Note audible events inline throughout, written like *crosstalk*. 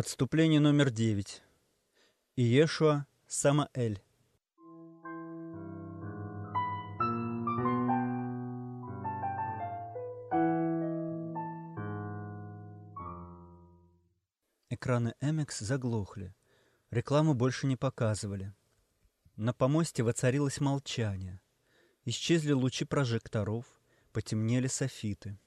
Отступление номер девять. Иешуа Самаэль. Экраны Эмекс заглохли. Рекламу больше не показывали. На помосте воцарилось молчание. Исчезли лучи прожекторов, потемнели софиты.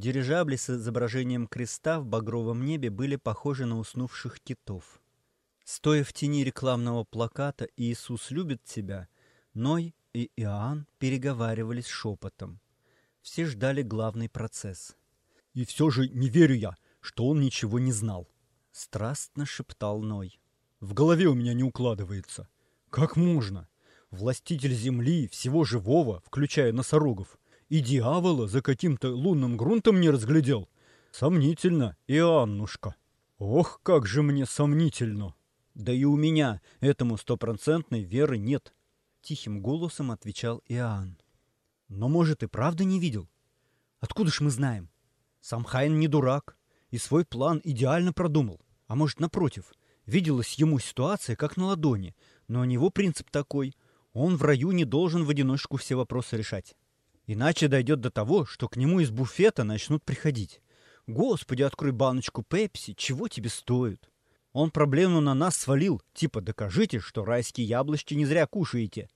Дирижабли с изображением креста в багровом небе были похожи на уснувших китов. Стоя в тени рекламного плаката «Иисус любит тебя», Ной и Иоанн переговаривались шепотом. Все ждали главный процесс. «И все же не верю я, что он ничего не знал», — страстно шептал Ной. «В голове у меня не укладывается. Как можно? Властитель земли, всего живого, включая носорогов, и дьявола за каким-то лунным грунтом не разглядел. Сомнительно, Иоаннушка. Ох, как же мне сомнительно. Да и у меня этому стопроцентной веры нет, тихим голосом отвечал Иоанн. Но, может, и правда не видел? Откуда ж мы знаем? Сам Хайн не дурак и свой план идеально продумал. А может, напротив, виделась ему ситуация как на ладони, но у него принцип такой – он в раю не должен в одиночку все вопросы решать. Иначе дойдет до того, что к нему из буфета начнут приходить. «Господи, открой баночку пепси, чего тебе стоит?» Он проблему на нас свалил, типа «докажите, что райские яблочки не зря кушаете».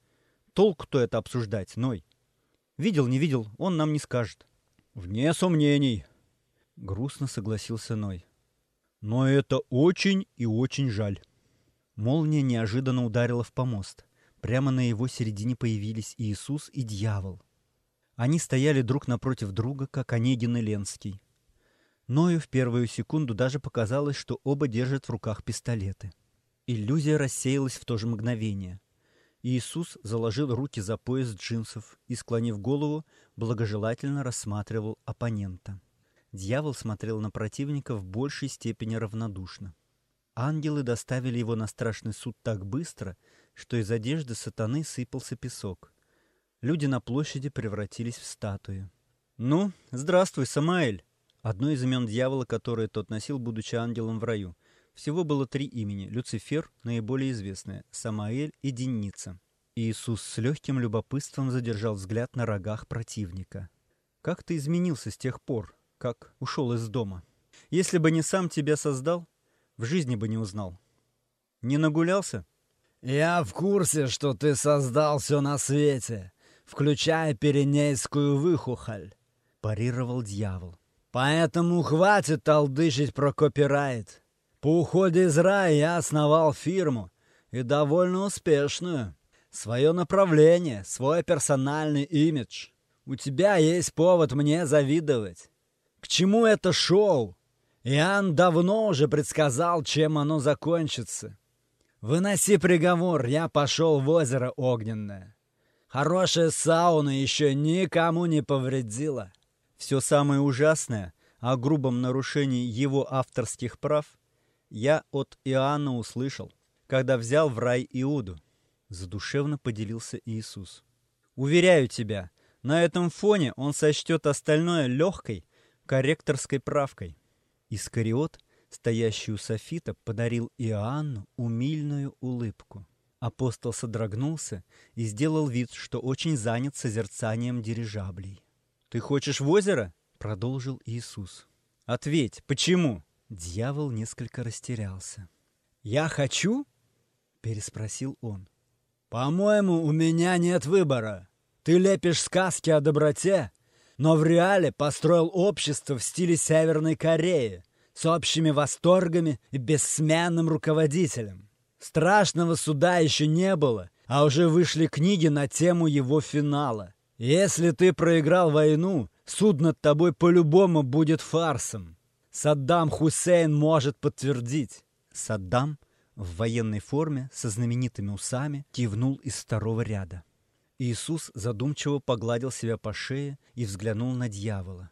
Толк-то это обсуждать, Ной. Видел, не видел, он нам не скажет. «Вне сомнений», — грустно согласился Ной. «Но это очень и очень жаль». Молния неожиданно ударила в помост. Прямо на его середине появились Иисус и дьявол. Они стояли друг напротив друга, как Онегин и Ленский. Ною в первую секунду даже показалось, что оба держат в руках пистолеты. Иллюзия рассеялась в то же мгновение. Иисус заложил руки за пояс джинсов и, склонив голову, благожелательно рассматривал оппонента. Дьявол смотрел на противника в большей степени равнодушно. Ангелы доставили его на страшный суд так быстро, что из одежды сатаны сыпался песок. Люди на площади превратились в статуи. «Ну, здравствуй, Самаэль!» Одно из имен дьявола, которое тот носил, будучи ангелом в раю. Всего было три имени. Люцифер, наиболее известное, Самаэль и Денница. Иисус с легким любопытством задержал взгляд на рогах противника. «Как ты изменился с тех пор, как ушел из дома? Если бы не сам тебя создал, в жизни бы не узнал. Не нагулялся?» «Я в курсе, что ты создал все на свете включая Пиренейскую выхухоль», — парировал дьявол. «Поэтому хватит толдычить про копирайт. По уходе из рая я основал фирму, и довольно успешную. Свое направление, свой персональный имидж. У тебя есть повод мне завидовать. К чему это шоу? Иоанн давно уже предсказал, чем оно закончится. Выноси приговор, я пошел в озеро Огненное. Хорошая сауна еще никому не повредила. Все самое ужасное о грубом нарушении его авторских прав я от Иоанна услышал, когда взял в рай Иуду. Задушевно поделился Иисус. Уверяю тебя, на этом фоне он сочтет остальное легкой корректорской правкой. Искариот, стоящий у Софита, подарил Иоанну умильную улыбку. Апостол содрогнулся и сделал вид, что очень занят созерцанием дирижаблей. «Ты хочешь в озеро?» — продолжил Иисус. «Ответь, почему?» Дьявол несколько растерялся. «Я хочу?» — переспросил он. «По-моему, у меня нет выбора. Ты лепишь сказки о доброте, но в реале построил общество в стиле Северной Кореи с общими восторгами и бессменным руководителем. Страшного суда еще не было, а уже вышли книги на тему его финала. Если ты проиграл войну, суд над тобой по-любому будет фарсом. Саддам Хусейн может подтвердить. Саддам в военной форме со знаменитыми усами кивнул из второго ряда. Иисус задумчиво погладил себя по шее и взглянул на дьявола.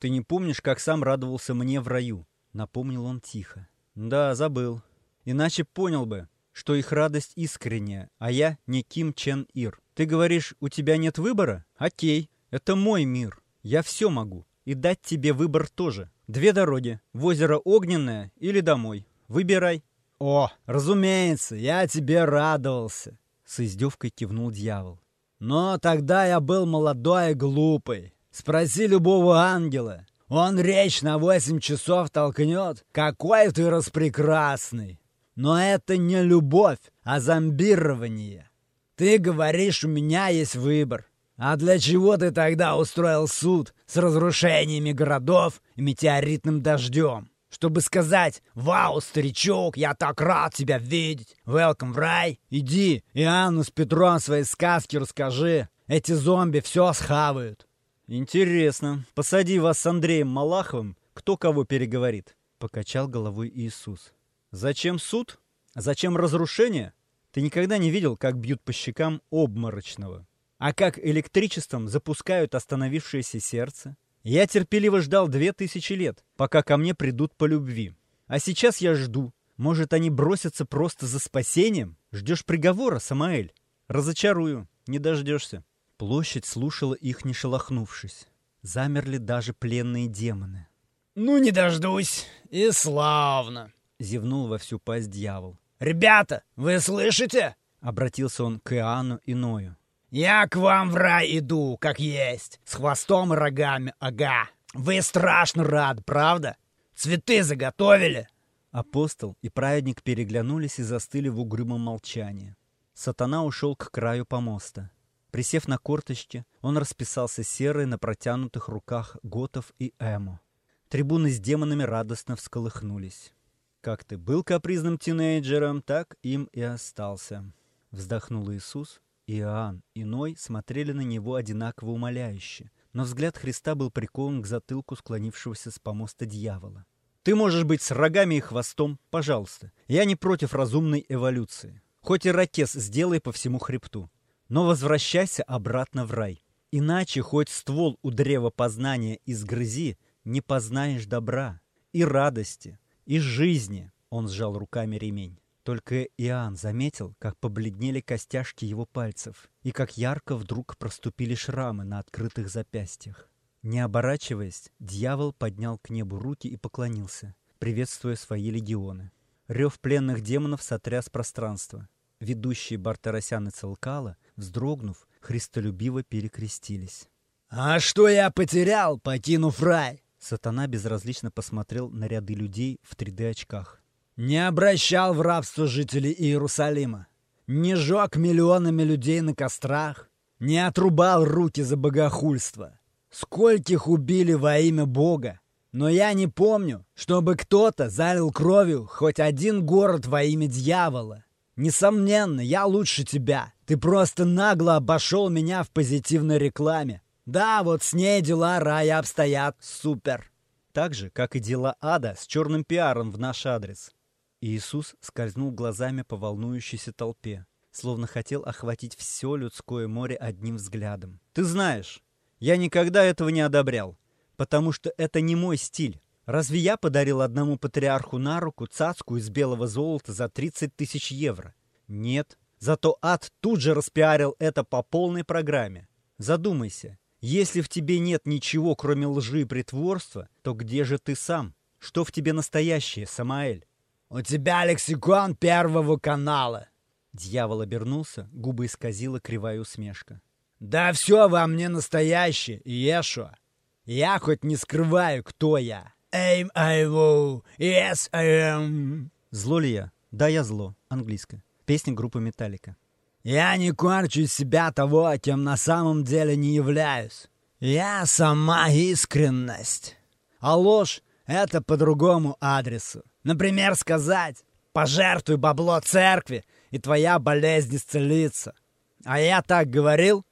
«Ты не помнишь, как сам радовался мне в раю?» — напомнил он тихо. «Да, забыл. Иначе понял бы, что их радость искренняя, а я не Ким Чен Ир. Ты говоришь, у тебя нет выбора? Окей, это мой мир. Я все могу. И дать тебе выбор тоже. Две дороги. В озеро Огненное или домой. Выбирай. О, разумеется, я тебе радовался. С издевкой кивнул дьявол. Но тогда я был молодой и глупый. Спроси любого ангела. Он речь на восемь часов толкнет. Какой ты распрекрасный. Но это не любовь, а зомбирование. Ты говоришь, у меня есть выбор. А для чего ты тогда устроил суд с разрушениями городов и метеоритным дождем? Чтобы сказать «Вау, старичок, я так рад тебя видеть! Welcome в рай! Иди, Иоанну с Петром свои сказки расскажи! Эти зомби все схавают!» «Интересно. Посади вас с Андреем Малаховым, кто кого переговорит?» — покачал головой Иисус. «Зачем суд? Зачем разрушение? Ты никогда не видел, как бьют по щекам обморочного? А как электричеством запускают остановившееся сердце? Я терпеливо ждал две тысячи лет, пока ко мне придут по любви. А сейчас я жду. Может, они бросятся просто за спасением? Ждешь приговора, Самаэль? Разочарую, не дождешься. Площадь слушала их, не шелохнувшись. Замерли даже пленные демоны. «Ну, не дождусь. И славно!» — зевнул во всю пасть дьявол. «Ребята, вы слышите?» — обратился он к Иоанну и Ною. «Я к вам в рай иду, как есть, с хвостом и рогами, ага. Вы страшно рад, правда? Цветы заготовили?» Апостол и праведник переглянулись и застыли в угрюмом молчании. Сатана ушел к краю помоста. Присев на корточки, он расписался серой на протянутых руках Готов и Эмо. Трибуны с демонами радостно всколыхнулись. «Как ты был капризным тинейджером, так им и остался», — вздохнул Иисус. Иоанн и Ной смотрели на него одинаково умоляюще, но взгляд Христа был прикован к затылку склонившегося с помоста дьявола. «Ты можешь быть с рогами и хвостом, пожалуйста. Я не против разумной эволюции. Хоть и ракес сделай по всему хребту. Но возвращайся обратно в рай. Иначе хоть ствол у древа познания изгрызи, не познаешь добра и радости, и жизни. Он сжал руками ремень. Только Иоанн заметил, как побледнели костяшки его пальцев и как ярко вдруг проступили шрамы на открытых запястьях. Не оборачиваясь, дьявол поднял к небу руки и поклонился, приветствуя свои легионы. Рев пленных демонов сотряс пространство. Ведущие Бартарасян и Целкала вздрогнув, христолюбиво перекрестились. «А что я потерял, покинув рай?» Сатана безразлично посмотрел на ряды людей в 3D-очках. «Не обращал в рабство жителей Иерусалима, не жег миллионами людей на кострах, не отрубал руки за богохульство. Скольких убили во имя Бога, но я не помню, чтобы кто-то залил кровью хоть один город во имя дьявола. Несомненно, я лучше тебя. Ты просто нагло обошел меня в позитивной рекламе. Да, вот с ней дела рая обстоят супер. Так же, как и дела ада с черным пиаром в наш адрес. Иисус скользнул глазами по волнующейся толпе, словно хотел охватить все людское море одним взглядом. «Ты знаешь, я никогда этого не одобрял, потому что это не мой стиль. Разве я подарил одному патриарху на руку цацку из белого золота за 30 тысяч евро? Нет. Зато ад тут же распиарил это по полной программе. Задумайся, если в тебе нет ничего, кроме лжи и притворства, то где же ты сам? Что в тебе настоящее, Самаэль? «У тебя лексикон Первого канала!» Дьявол обернулся, губы исказила кривая усмешка. «Да все во мне настоящее, Иешуа! Я хоть не скрываю, кто я!» Aim I will. Yes, I am. Зло ли я? Да, я зло. Английское. Песня группы Металлика. Я не корчу из себя того, кем на самом деле не являюсь. Я сама искренность. А ложь — это по другому адресу. Например, сказать «пожертвуй бабло церкви, и твоя болезнь исцелится». А я так говорил?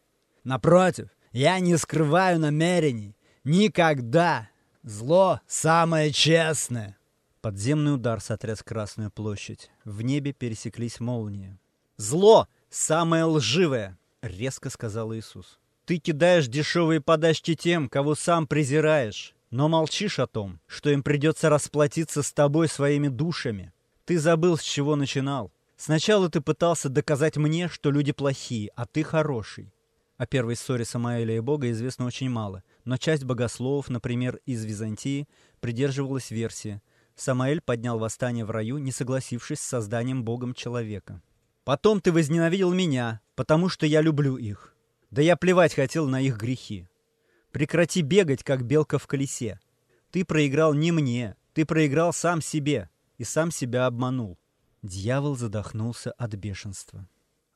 Напротив, я не скрываю намерений. Никогда. Зло самое честное. Подземный удар сотряс Красную площадь. В небе пересеклись молнии. «Зло самое лживое!» — резко сказал Иисус. «Ты кидаешь дешевые подачки тем, кого сам презираешь, но молчишь о том, что им придется расплатиться с тобой своими душами. Ты забыл, с чего начинал. Сначала ты пытался доказать мне, что люди плохие, а ты хороший. О первой ссоре Самаэля и Бога известно очень мало, но часть богословов, например, из Византии, придерживалась версии. Самаэль поднял восстание в раю, не согласившись с созданием Богом человека. «Потом ты возненавидел меня, потому что я люблю их. Да я плевать хотел на их грехи. Прекрати бегать, как белка в колесе. Ты проиграл не мне, ты проиграл сам себе и сам себя обманул». Дьявол задохнулся от бешенства.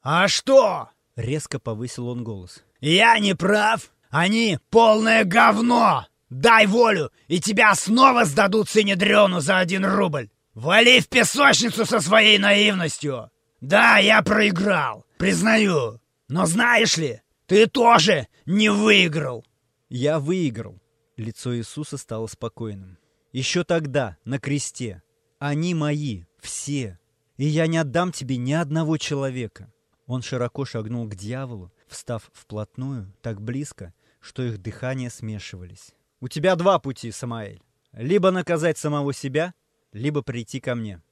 «А что?» — резко повысил он голос. «Я не прав? Они полное говно! Дай волю, и тебя снова сдадут синедрену за один рубль! Вали в песочницу со своей наивностью! Да, я проиграл, признаю, но знаешь ли, ты тоже не выиграл!» «Я выиграл!» Лицо Иисуса стало спокойным. «Еще тогда, на кресте. Они мои, все. И я не отдам тебе ни одного человека». Он широко шагнул к дьяволу, встав вплотную, так близко, что их дыхания смешивались. «У тебя два пути, Самаэль. Либо наказать самого себя, либо прийти ко мне».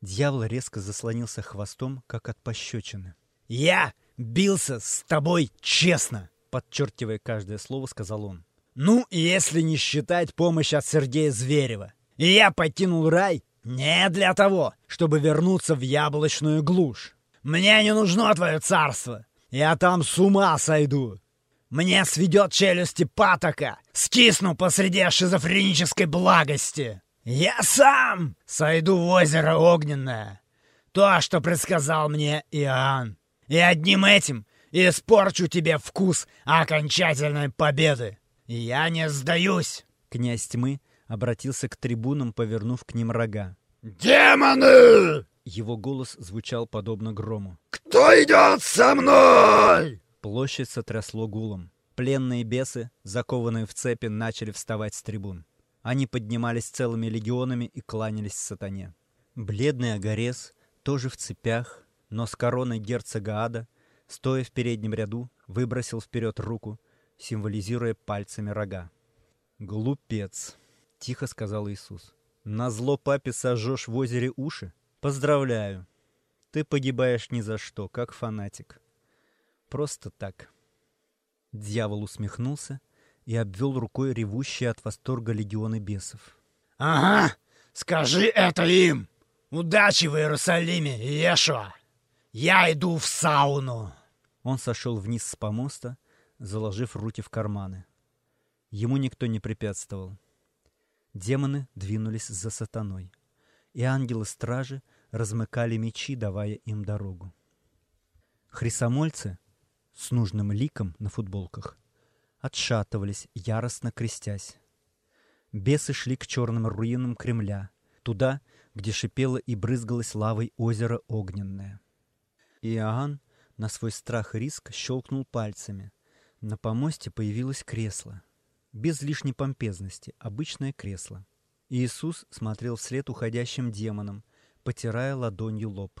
Дьявол резко заслонился хвостом, как от пощечины. «Я бился с тобой честно!» Подчеркивая каждое слово, сказал он. «Ну, если не считать помощь от Сергея Зверева. Я покинул рай не для того, чтобы вернуться в яблочную глушь. Мне не нужно твое царство. Я там с ума сойду. Мне сведет челюсти патока. Скисну посреди шизофренической благости. Я сам сойду в озеро огненное. То, что предсказал мне Иоанн. И одним этим испорчу тебе вкус окончательной победы. Я не сдаюсь. Князь тьмы обратился к трибунам, повернув к ним рога. «Демоны!» Его голос звучал подобно грому. «Кто идет со мной?» Площадь сотрясло гулом. Пленные бесы, закованные в цепи, начали вставать с трибун. Они поднимались целыми легионами и кланялись сатане. Бледный Агарес, тоже в цепях, но с короной герцога Ада, стоя в переднем ряду, выбросил вперед руку, символизируя пальцами рога. «Глупец!» — тихо сказал Иисус. «На зло папе сожжешь в озере уши? Поздравляю! Ты погибаешь ни за что, как фанатик. Просто так». Дьявол усмехнулся и обвел рукой ревущие от восторга легионы бесов. «Ага, скажи это им! Удачи в Иерусалиме, Ешуа! Я иду в сауну!» Он сошел вниз с помоста, заложив руки в карманы. Ему никто не препятствовал. Демоны двинулись за сатаной, и ангелы-стражи размыкали мечи, давая им дорогу. Хрисомольцы с нужным ликом на футболках отшатывались, яростно крестясь. Бесы шли к черным руинам Кремля, туда, где шипело и брызгалось лавой озеро Огненное. Иоанн на свой страх и риск щелкнул пальцами. На помосте появилось кресло. Без лишней помпезности, обычное кресло. Иисус смотрел вслед уходящим демонам, потирая ладонью лоб.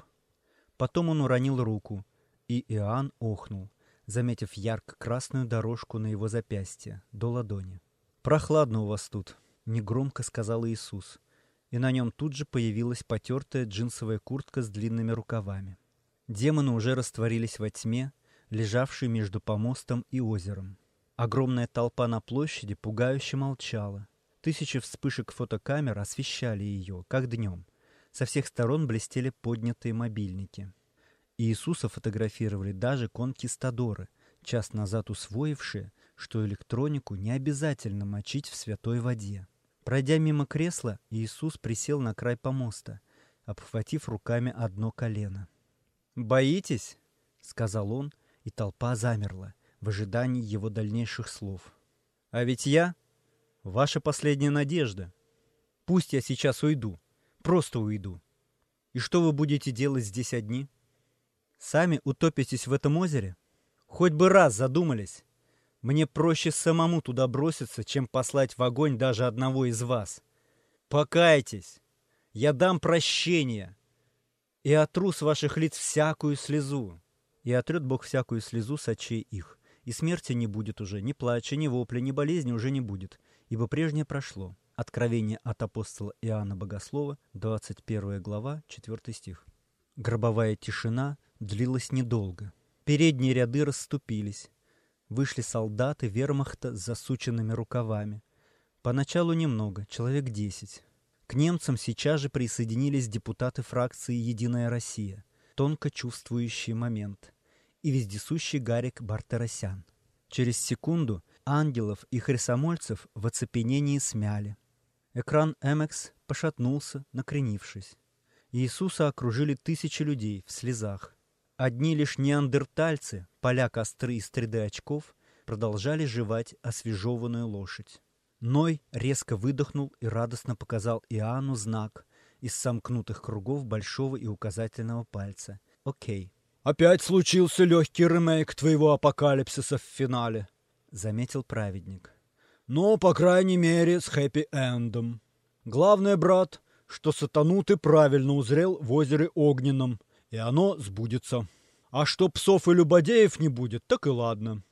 Потом он уронил руку, и Иоанн охнул, заметив ярко-красную дорожку на его запястье, до ладони. «Прохладно у вас тут», — негромко сказал Иисус, и на нем тут же появилась потертая джинсовая куртка с длинными рукавами. Демоны уже растворились во тьме, лежавшей между помостом и озером. Огромная толпа на площади пугающе молчала. Тысячи вспышек фотокамер освещали ее, как днем. Со всех сторон блестели поднятые мобильники. Иисуса фотографировали даже конкистадоры, час назад усвоившие, что электронику не обязательно мочить в святой воде. Пройдя мимо кресла, Иисус присел на край помоста, обхватив руками одно колено. «Боитесь?» — сказал он, и толпа замерла в ожидании его дальнейших слов. «А ведь я — ваша последняя надежда. Пусть я сейчас уйду, просто уйду. И что вы будете делать здесь одни? Сами утопитесь в этом озере? Хоть бы раз задумались. Мне проще самому туда броситься, чем послать в огонь даже одного из вас. Покайтесь, я дам прощение и отру с ваших лиц всякую слезу. И отрет Бог всякую слезу с очей их. И смерти не будет уже, ни плача, ни вопля, ни болезни уже не будет, ибо прежнее прошло. Откровение от апостола Иоанна Богослова, 21 глава, 4 стих. Гробовая тишина длилась недолго. Передние ряды расступились. Вышли солдаты вермахта с засученными рукавами. Поначалу немного, человек десять. К немцам сейчас же присоединились депутаты фракции «Единая Россия», тонко чувствующие момент, и вездесущий Гарик Бартарасян. Через секунду ангелов и хрисомольцев в оцепенении смяли. Экран MX пошатнулся, накренившись. Иисуса окружили тысячи людей в слезах. Одни лишь неандертальцы, поля костры из 3D очков, продолжали жевать освежеванную лошадь. Ной резко выдохнул и радостно показал Иоанну знак из сомкнутых кругов большого и указательного пальца. Окей. «Опять случился легкий ремейк твоего апокалипсиса в финале», — заметил праведник. «Но, по крайней мере, с хэппи-эндом. Главное, брат, что сатану ты правильно узрел в озере Огненном, и оно сбудется. А что псов и любодеев не будет, так и ладно.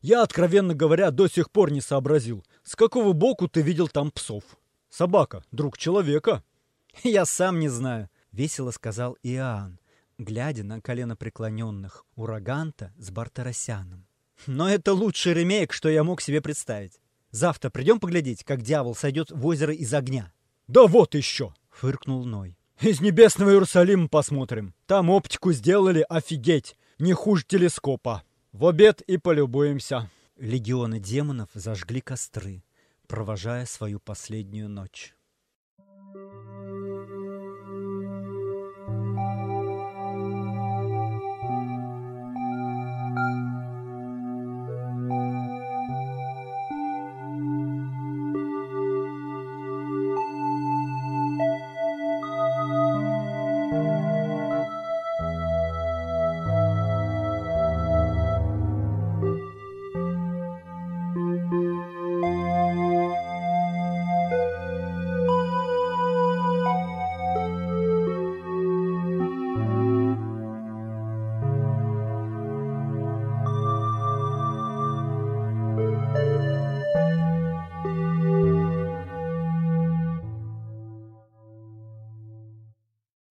Я, откровенно говоря, до сих пор не сообразил, с какого боку ты видел там псов. Собака, друг человека. *laughs* Я сам не знаю, весело сказал Иоанн, глядя на колено преклоненных Ураганта с Бартарасяном. Но это лучший ремейк, что я мог себе представить. Завтра придем поглядеть, как дьявол сойдет в озеро из огня. Да вот еще, фыркнул Ной. Из небесного Иерусалима посмотрим. Там оптику сделали офигеть, не хуже телескопа. В обед и полюбуемся. Легионы демонов зажгли костры, провожая свою последнюю ночь.